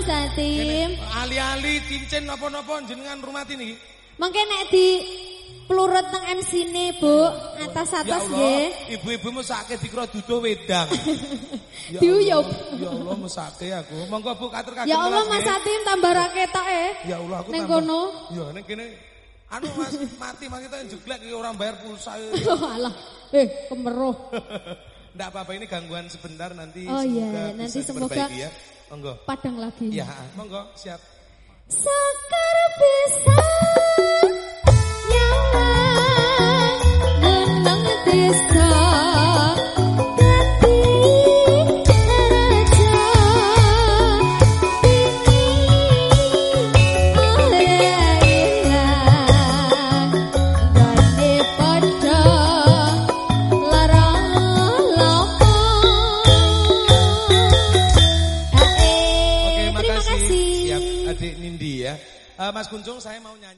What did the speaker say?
Ali-ali cincin napa-napa jenengan rumah ini. Mungkin nek di pelurut teng MC ne, Bu, atas-atas ya nggih. Ibu-ibu mesake dikira duduh wedang. ya Diuyup. Allah, Ya Allah mesake aku. Monggo Bu katur kagem. Ya Allah Mas nggih. Atim tambah raketok e. Ya Allah aku tambah- kono. Ya ning kene anu Mas mati Mas kita jeglek orang bayar pulsa. Oh alah. Eh, kemeruh. Ndak apa-apa ini gangguan sebentar nanti Oh, iya, nanti semoga- ya. Monggo. Padang lagi. Ya, monggo siap. Sakar Eh, Mas Kunjung saya mau nyanyi.